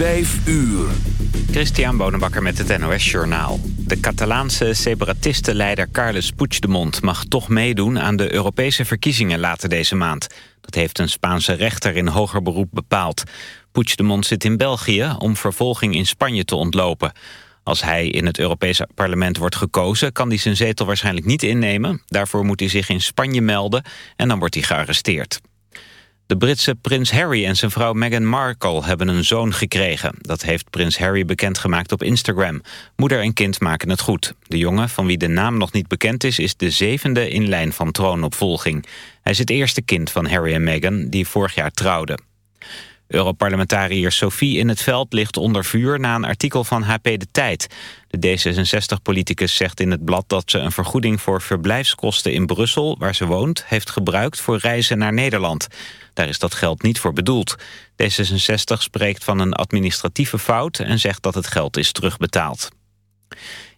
Vijf uur. Christian Bonenbakker met het NOS Journaal. De Catalaanse separatistenleider Carles Puigdemont mag toch meedoen aan de Europese verkiezingen later deze maand. Dat heeft een Spaanse rechter in hoger beroep bepaald. Puigdemont zit in België om vervolging in Spanje te ontlopen. Als hij in het Europese parlement wordt gekozen... kan hij zijn zetel waarschijnlijk niet innemen. Daarvoor moet hij zich in Spanje melden en dan wordt hij gearresteerd. De Britse prins Harry en zijn vrouw Meghan Markle hebben een zoon gekregen. Dat heeft prins Harry bekendgemaakt op Instagram. Moeder en kind maken het goed. De jongen, van wie de naam nog niet bekend is... is de zevende in lijn van troonopvolging. Hij is het eerste kind van Harry en Meghan, die vorig jaar trouwden. Europarlementariër Sophie in het veld ligt onder vuur na een artikel van HP De Tijd. De D66-politicus zegt in het blad dat ze een vergoeding voor verblijfskosten in Brussel, waar ze woont, heeft gebruikt voor reizen naar Nederland. Daar is dat geld niet voor bedoeld. D66 spreekt van een administratieve fout en zegt dat het geld is terugbetaald.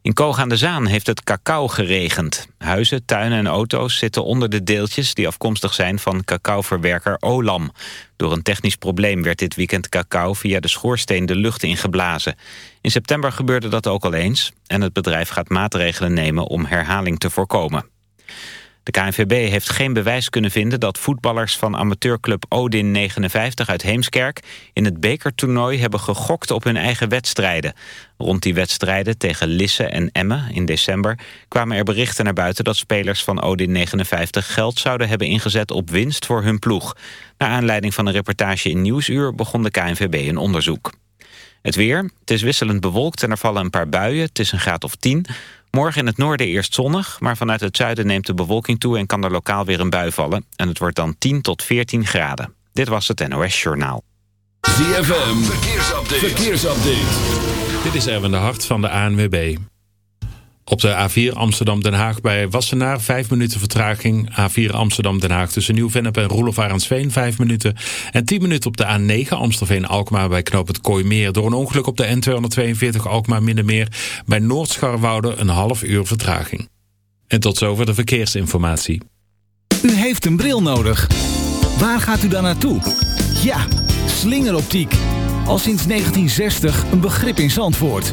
In Koog aan de Zaan heeft het cacao geregend. Huizen, tuinen en auto's zitten onder de deeltjes... die afkomstig zijn van cacaoverwerker Olam. Door een technisch probleem werd dit weekend cacao... via de schoorsteen de lucht ingeblazen. In september gebeurde dat ook al eens... en het bedrijf gaat maatregelen nemen om herhaling te voorkomen. De KNVB heeft geen bewijs kunnen vinden dat voetballers van amateurclub Odin 59 uit Heemskerk in het bekertoernooi hebben gegokt op hun eigen wedstrijden. Rond die wedstrijden tegen Lisse en Emmen in december kwamen er berichten naar buiten dat spelers van Odin 59 geld zouden hebben ingezet op winst voor hun ploeg. Naar aanleiding van een reportage in Nieuwsuur begon de KNVB een onderzoek. Het weer, het is wisselend bewolkt en er vallen een paar buien, het is een graad of 10. Morgen in het noorden eerst zonnig, maar vanuit het zuiden neemt de bewolking toe... en kan er lokaal weer een bui vallen. En het wordt dan 10 tot 14 graden. Dit was het NOS Journaal. ZFM, verkeersupdate. verkeersupdate. Dit is Erwin de Hart van de ANWB. Op de A4 Amsterdam-Den Haag bij Wassenaar 5 minuten vertraging. A4 Amsterdam-Den Haag tussen Nieuw-Vennep en Roelof Arendsveen 5 minuten. En 10 minuten op de A9 Amstelveen-Alkmaar bij knoop het Kooimeer. Door een ongeluk op de N242 Alkmaar-Middenmeer bij Noordscharwoude een half uur vertraging. En tot zover de verkeersinformatie. U heeft een bril nodig. Waar gaat u dan naartoe? Ja, slingeroptiek. Al sinds 1960 een begrip in Zandvoort.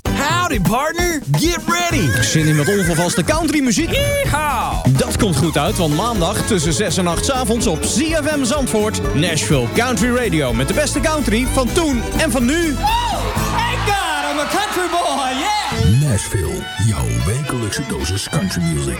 Howdy partner, get ready! Zin in met onvervaste countrymuziek? Dat komt goed uit, want maandag tussen 6 en 8 's avonds op ZFM Zandvoort... Nashville Country Radio met de beste country van toen en van nu. Thank God, I'm a country boy, yeah! Nashville, jouw wekelijkse dosis country music.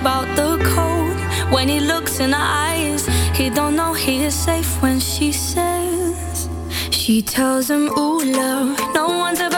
about the cold when he looks in her eyes. He don't know he is safe when she says. She tells him, Ooh, love, no one's.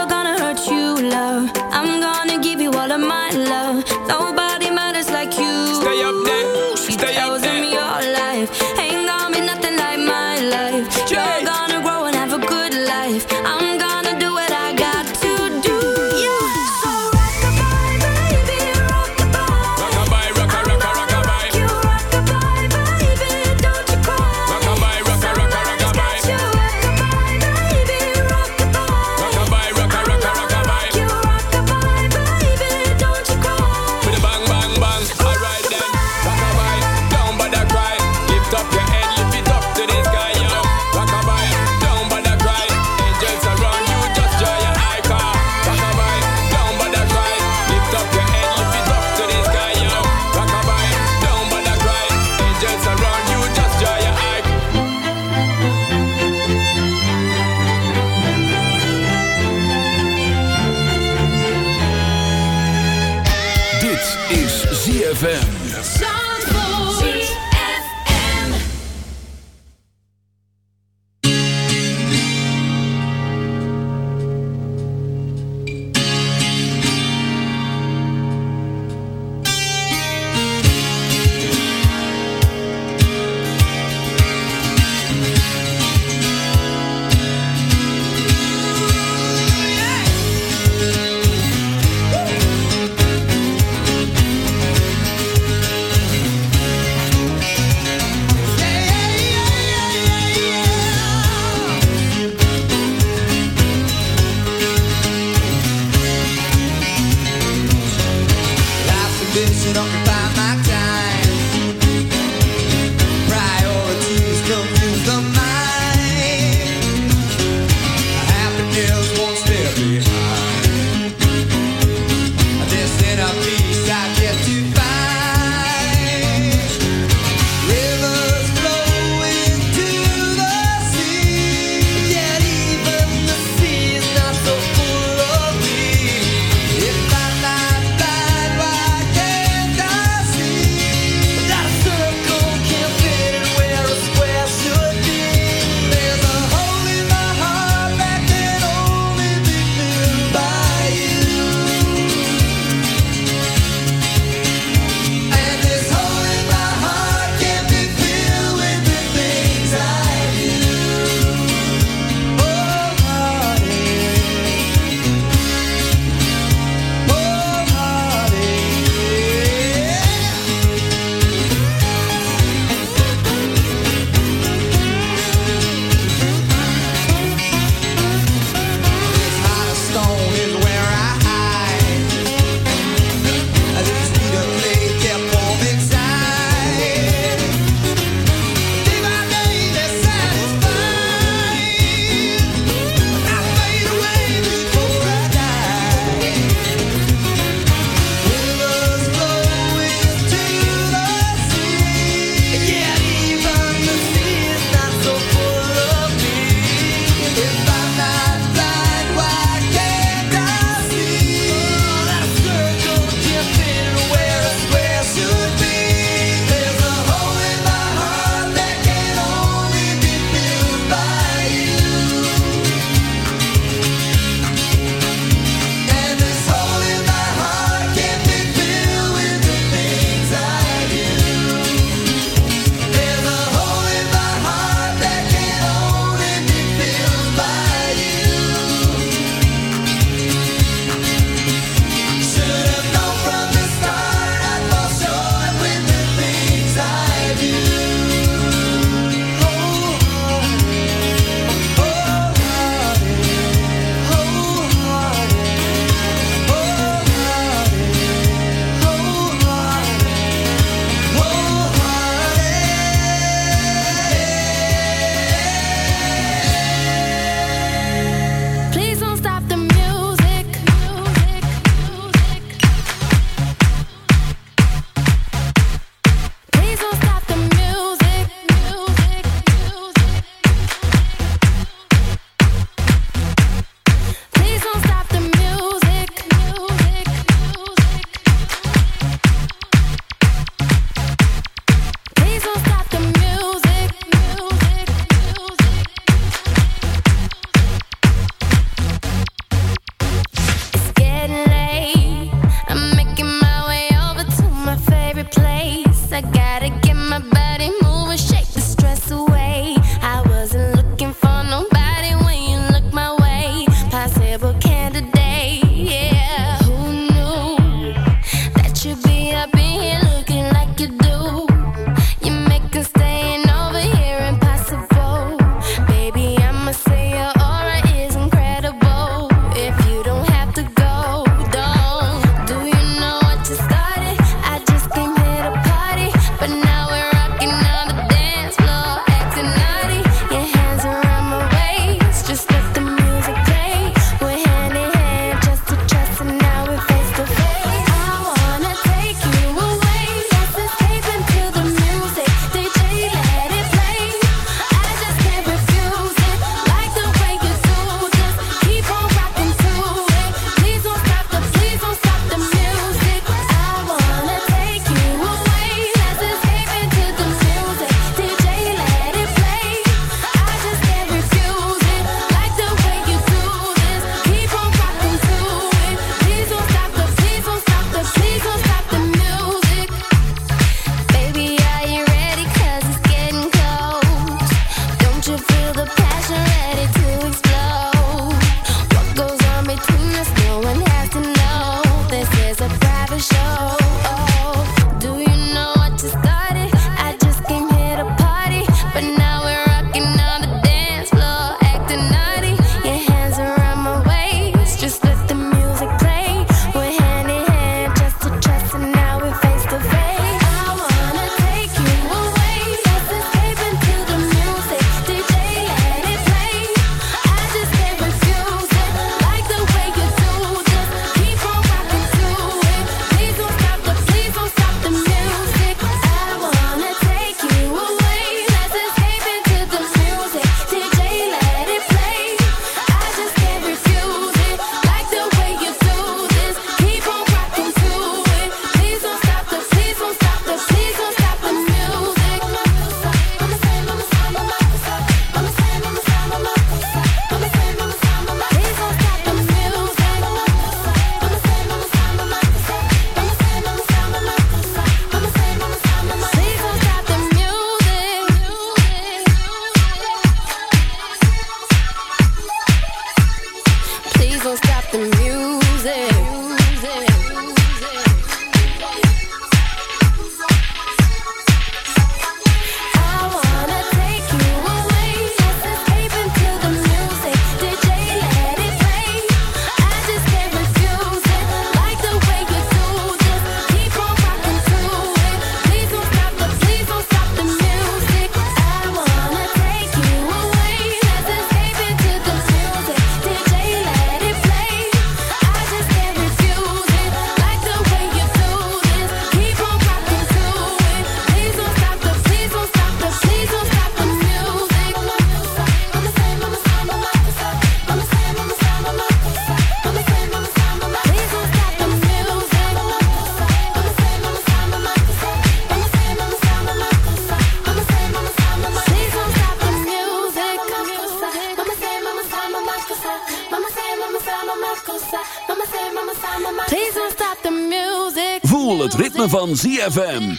ZFM.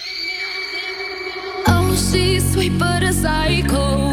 Oh, she's sweet but a psycho,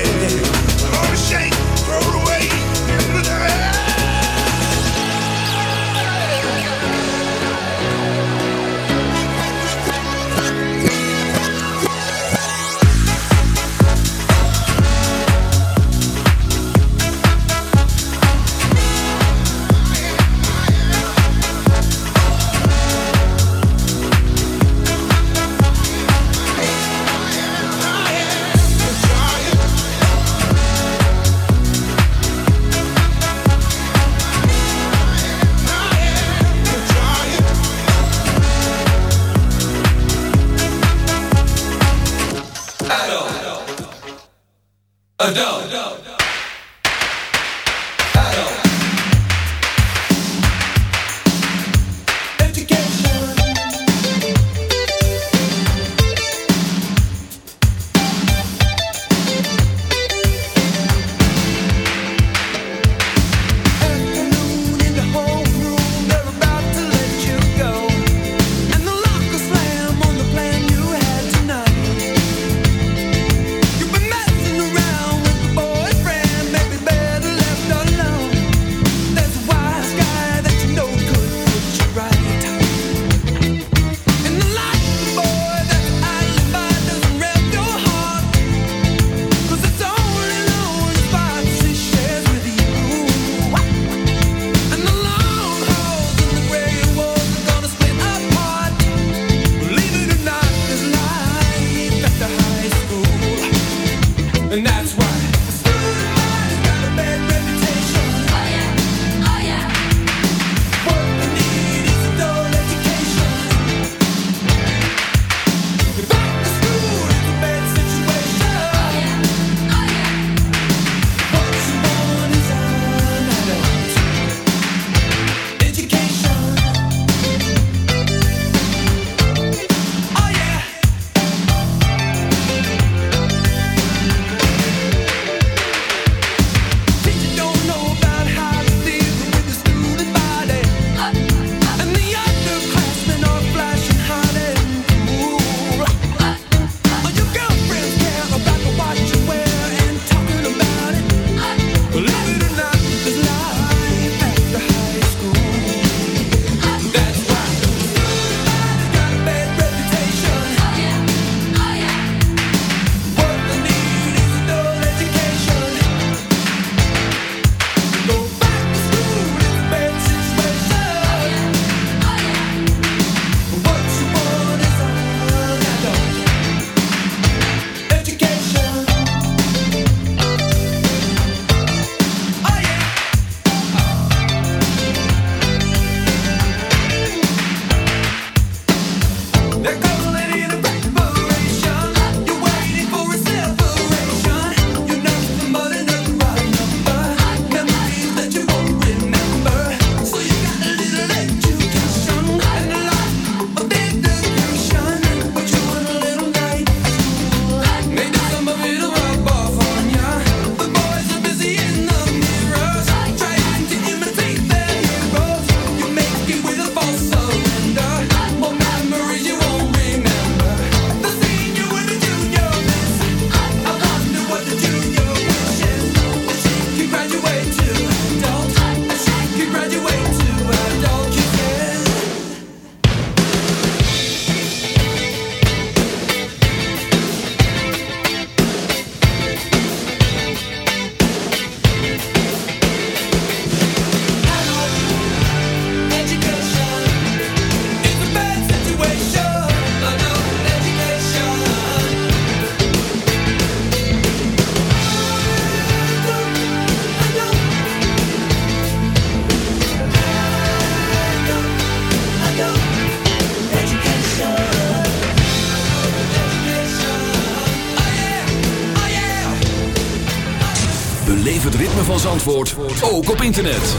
Ook op internet.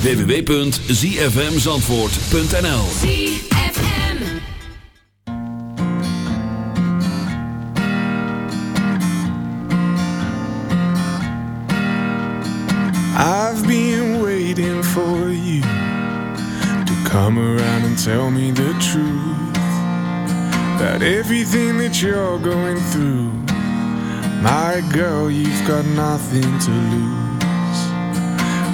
www.zfmzandvoort.nl I've been waiting for you to come around and tell me the truth about everything that you're going through. My girl, you've got nothing to lose.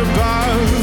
Above.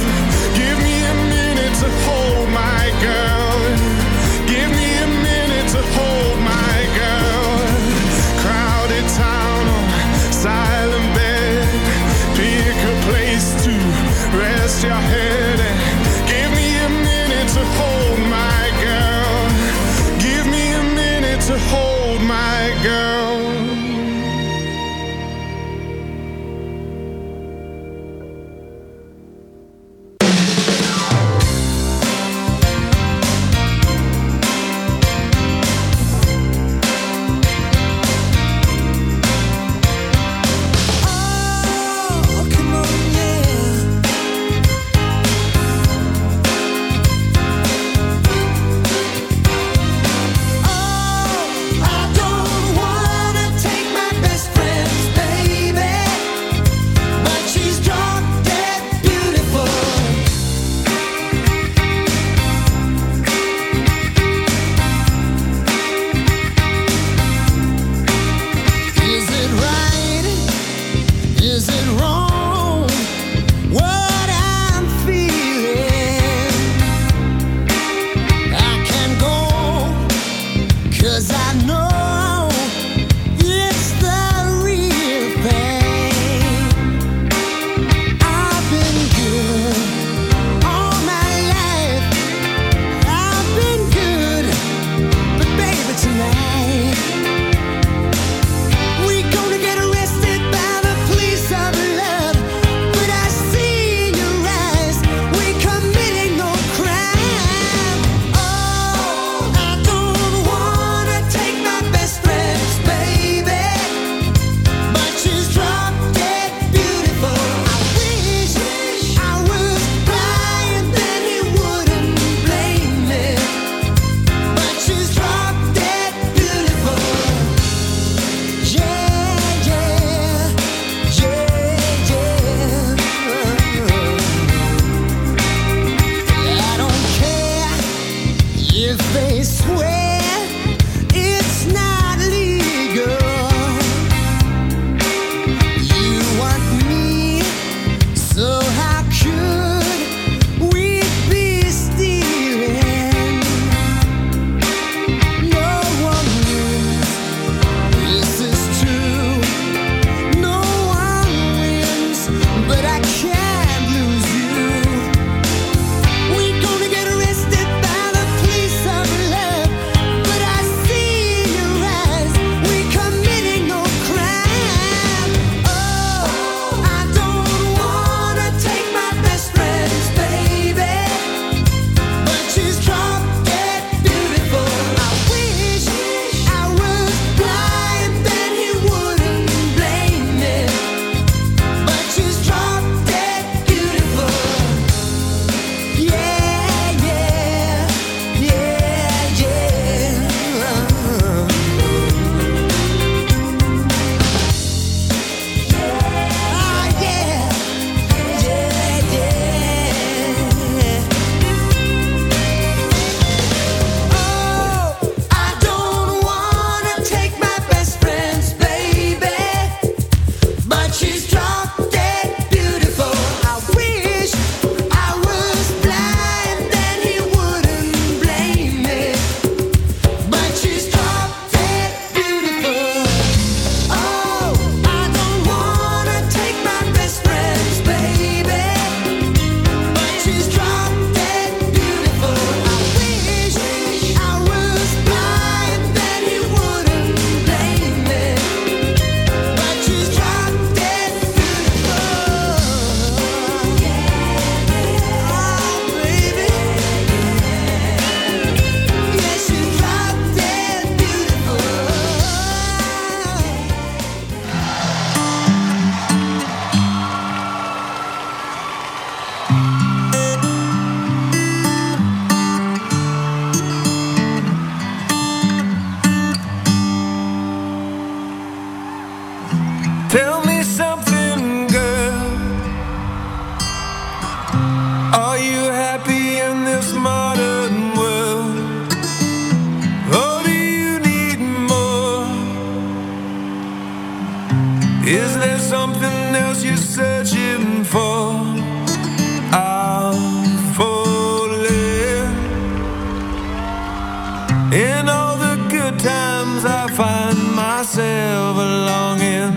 In all the good times, I find myself longing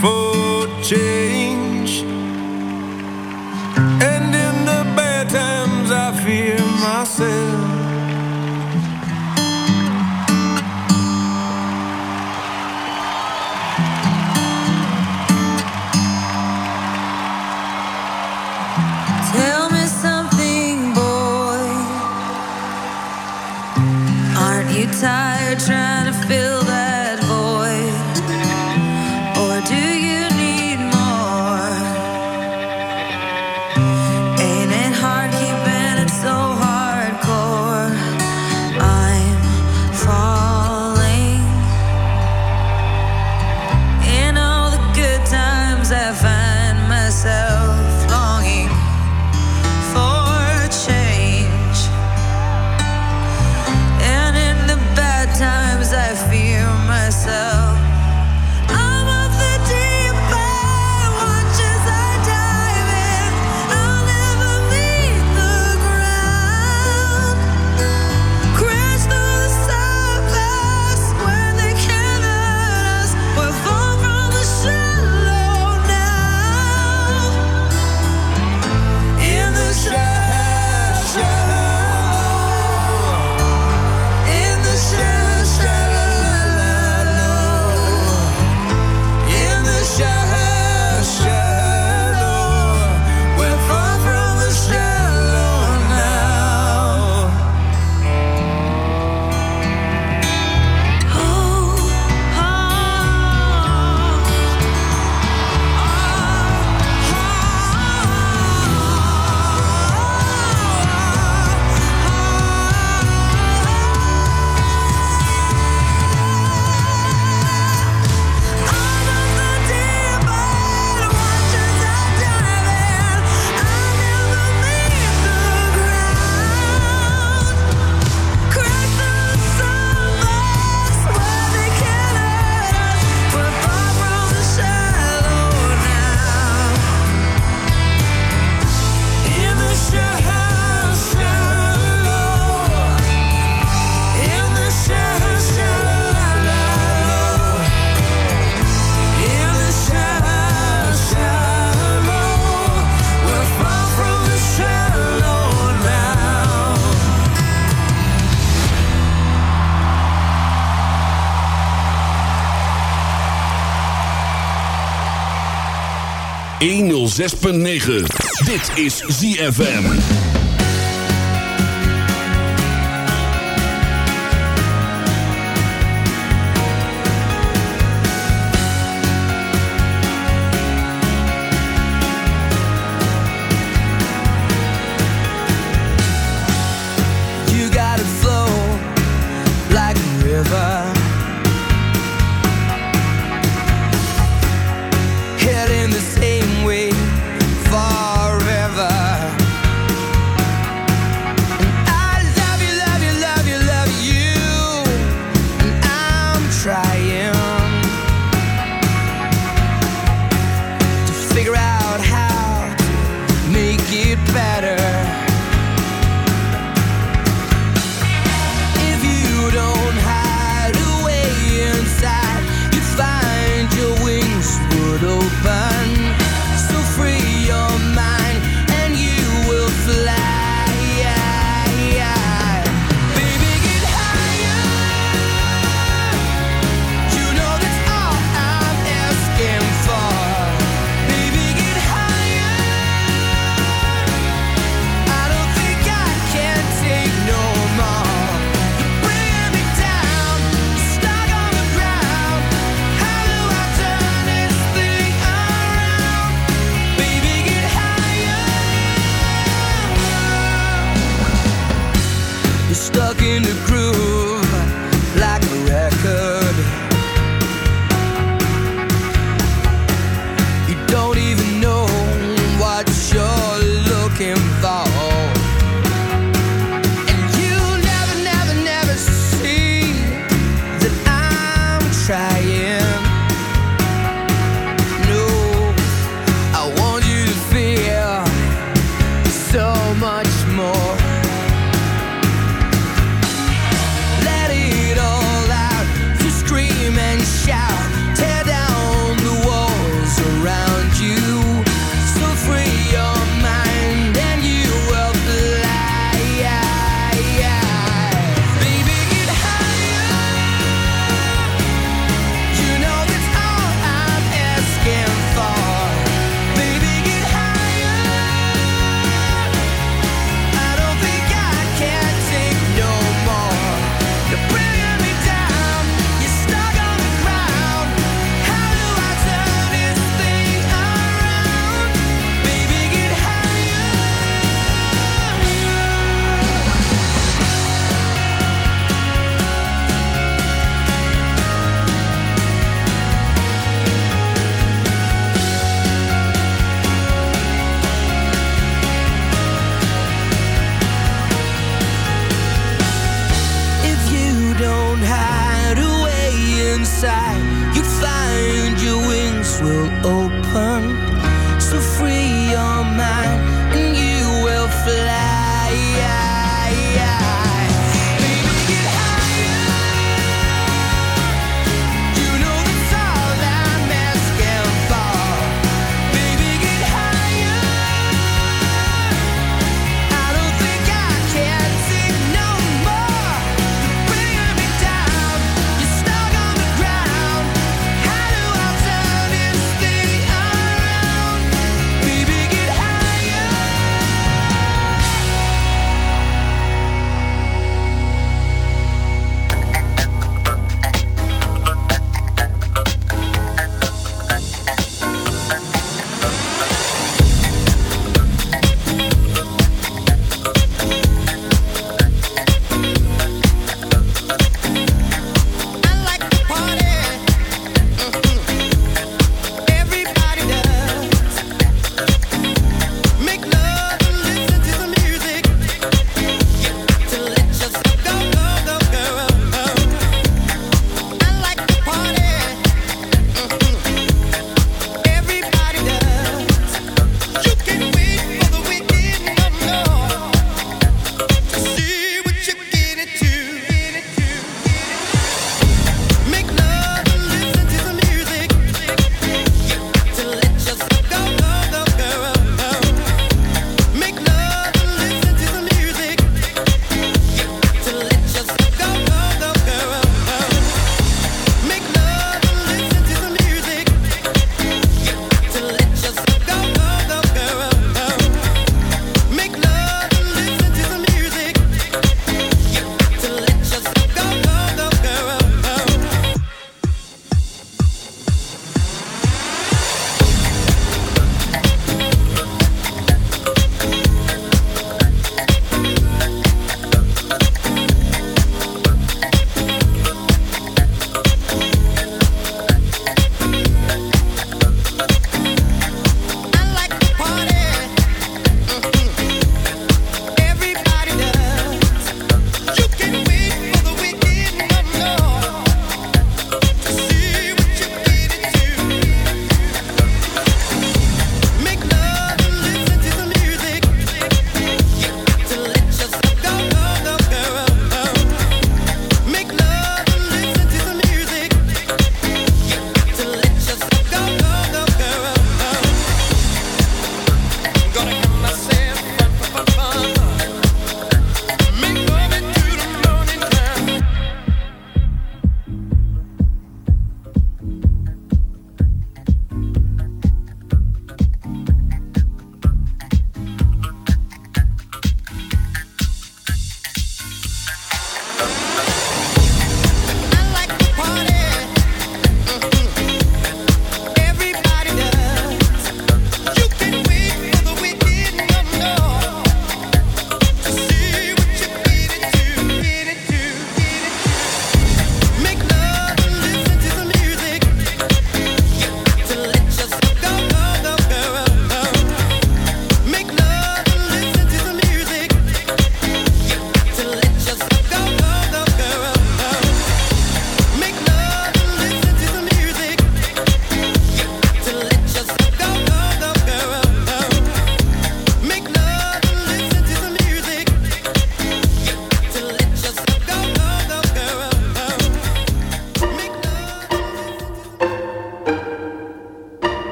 for change. Dit is ZFM.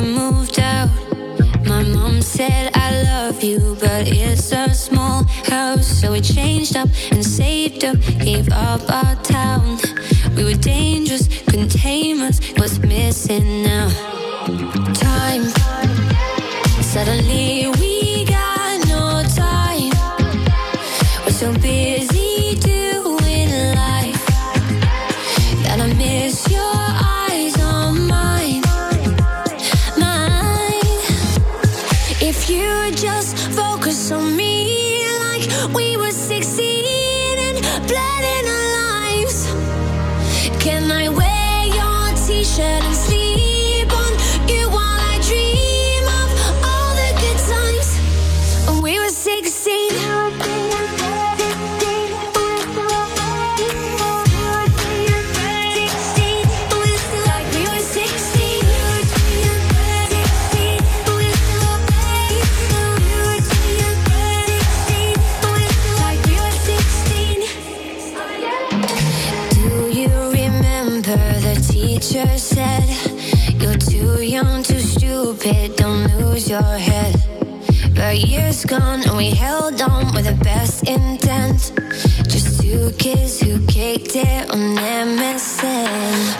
you moved out. My mom said, I love you, but it's a small house. So we changed up and saved up, gave up our town. We were dangerous, couldn't. What's missing now? Time. Suddenly we got no time. We're. gone and we held on with the best intent. Just two kids who caked it on MSN.